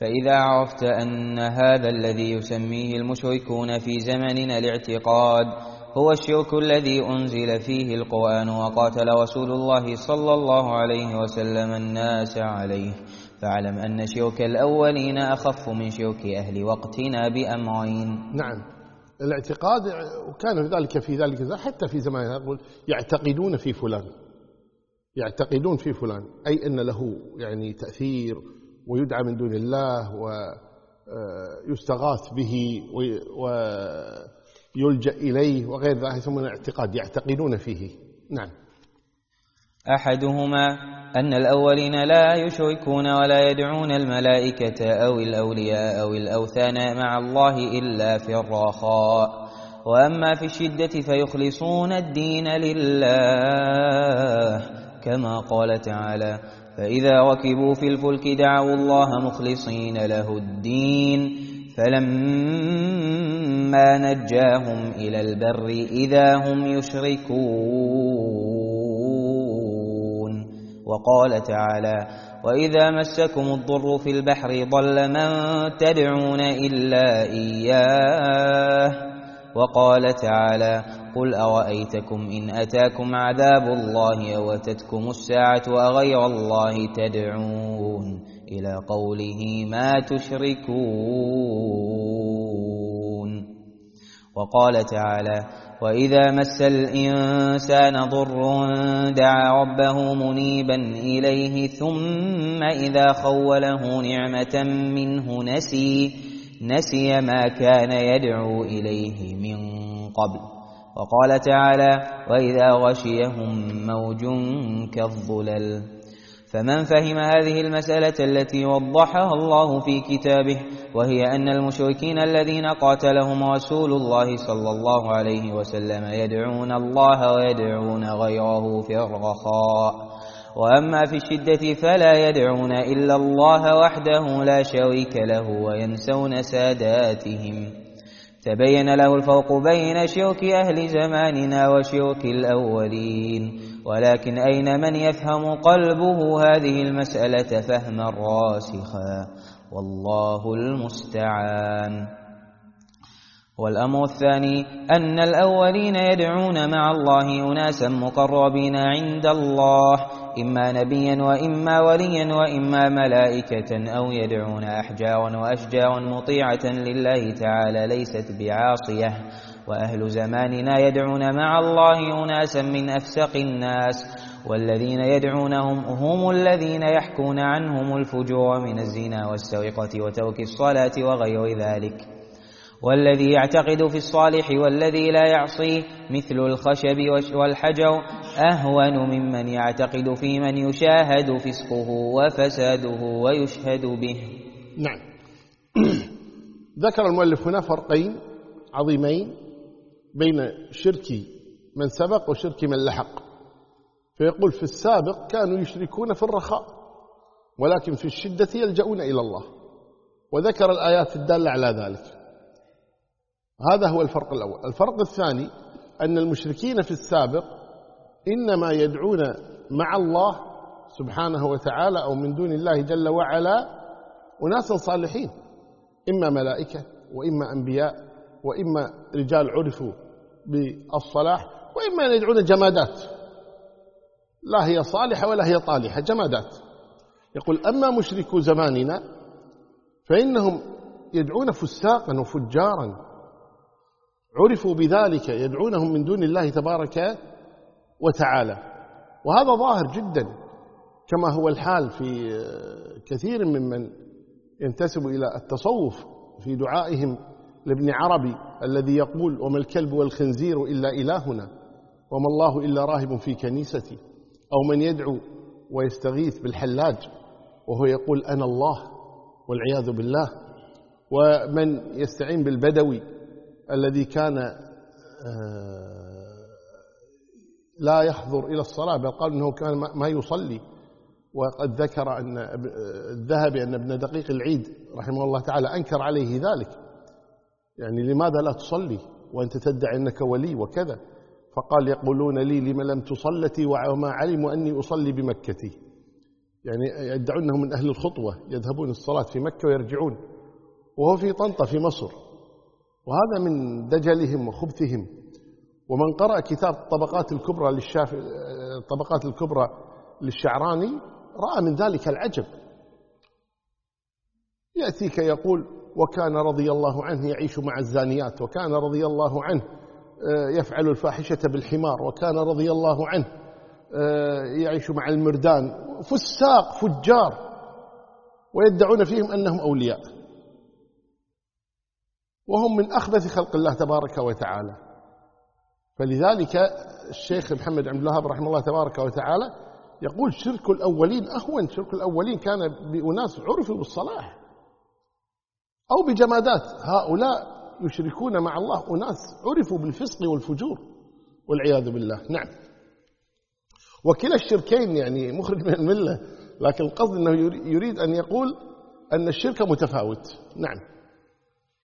فإذا عرفت أن هذا الذي يسميه المشركون في زمننا الاعتقاد هو الشرك الذي أنزل فيه القرآن وقاتل رسول الله صلى الله عليه وسلم الناس عليه. فاعلم أن شرك الأولين أخف من شرك أهل وقتنا بأمرين. نعم. الاعتقاد وكان ذلك في ذلك حتى في زماننا يقول يعتقدون في فلان. يعتقدون في فلان. أي أن له يعني تأثير ويدعى من دون الله ويستغاث به ويلجأ إليه وغير ذلك يسمونه اعتقاد يعتقدون فيه. نعم. أحدهما أن الأولين لا يشركون ولا يدعون الملائكة أو الأولياء أو الأوثان مع الله إلا في الرخاء وأما في الشدة فيخلصون الدين لله. كما قال تعالى فإذا ركبوا في الفلك دعوا الله مخلصين له الدين فلما نجاهم إلى البر إذا هم يشركون وقال تعالى وإذا مسكم الضر في البحر ضل من تدعون إلا إياه وقال تعالى قل أرأيتكم إن أتاكم عذاب الله أو أتتكم الساعة أغير الله تدعون إلى قوله ما تشركون وقال تعالى وإذا مس الإنسان ضر دعا ربه منيبا إليه ثم إذا خوله نعمة منه نسي نسي ما كان يدعو إليه من قبل. وقال تعالى وإذا غشيهم موج كالظلل. فمن فهم هذه المسألة التي وضحها الله في كتابه وهي أن المشركين الذين قاتلهم رسول الله صلى الله عليه وسلم يدعون الله ويدعون غيره في الرخاء. وأما في الشدة فلا يدعون إلا الله وحده لا شريك له وينسون ساداتهم. تبين له الفرق بين شرك أهل زماننا وشرك الأولين. ولكن أين من يفهم قلبه هذه المسألة فهما راسخا؟ والله المستعان. والأمر الثاني أن الأولين يدعون مع الله أناسا مقربين عند الله إما نبيا وإما وليا وإما ملائكة أو يدعون أحجارا وأشجارا مطيعة لله تعالى ليست بعاصية. وأهل زماننا يدعون مع الله أناسا من أفسق الناس والذين يدعونهم هم الذين يحكون عنهم الفجور من الزنا والسرقة وترك الصلاة وغير ذلك. والذي يعتقد في الصالح والذي لا يعصيه مثل الخشب والحجر أهون ممن يعتقد في من يشاهد فسقه وفساده ويشهد به. نعم. ذكر المؤلف هنا فرقين عظيمين بين شرك من سبق وشرك من لحق. فيقول في السابق كانوا يشركون في الرخاء ولكن في الشدة يلجؤون إلى الله. وذكر الآيات الدالة على ذلك. هذا هو الفرق الأول. الفرق الثاني أن المشركين في السابق إنما يدعون مع الله سبحانه وتعالى أو من دون الله جل وعلا أناسا صالحين إما ملائكة وإما أنبياء وإما رجال عرفوا بالصلاح وإما أن يدعون جمادات. لا هي صالحة ولا هي طالحة جمادات. يقول أما مشركو زماننا فإنهم يدعون فساقا وفجارا عرفوا بذلك يدعونهم من دون الله تبارك وتعالى. وهذا ظاهر جدا كما هو الحال في كثير ممن ينتسب إلى التصوف في دعائهم لابن عربي الذي يقول وما الكلب والخنزير إلا إلهنا وما الله إلا راهب في كنيستي. أو من يدعو ويستغيث بالحلاج وهو يقول أنا الله والعياذ بالله. ومن يستعين بالبدوي الذي كان لا يحضر إلى الصلاة بل قال أنه كان ما يصلي. وقد ذكر أن الذهبي أن ابن دقيق العيد رحمه الله تعالى أنكر عليه ذلك. يعني لماذا لا تصلي وأنت تدعي أنك ولي وكذا؟ فقال يقولون لي لم لم تصلتي وما علموا أني أصلي بمكتي. يعني يدعون من أهل الخطوة يذهبون الصلاة في مكة ويرجعون. وهو في طنطا في مصر. وهذا من دجلهم وخبثهم. ومن قرأ كتاب الطبقات الكبرى للشاف الطبقات الكبرى للشعراني رأى من ذلك العجب. يأتيك يقول وكان رضي الله عنه يعيش مع الزانيات وكان رضي الله عنه آه، يفعل الفاحشة بالحمار وكان رضي الله عنه آه، يعيش مع المردان. فساق فجار. ويدعون فيهم أنهم أولياء. وهم من أخبث خلق الله تبارك وتعالى. فلذلك الشيخ محمد عبد الوهاب رحمه الله تبارك وتعالى يقول شرك الأولين أهون. شرك الأولين كان بأناس عرفوا بالصلاح أو بجمادات. هؤلاء يشركون مع الله أناس عرفوا بالفسق والفجور والعياذ بالله. نعم. وكلا الشركين يعني مخرج من الملة لكن القصد أنه يريد أن يقول أن الشرك متفاوت. نعم.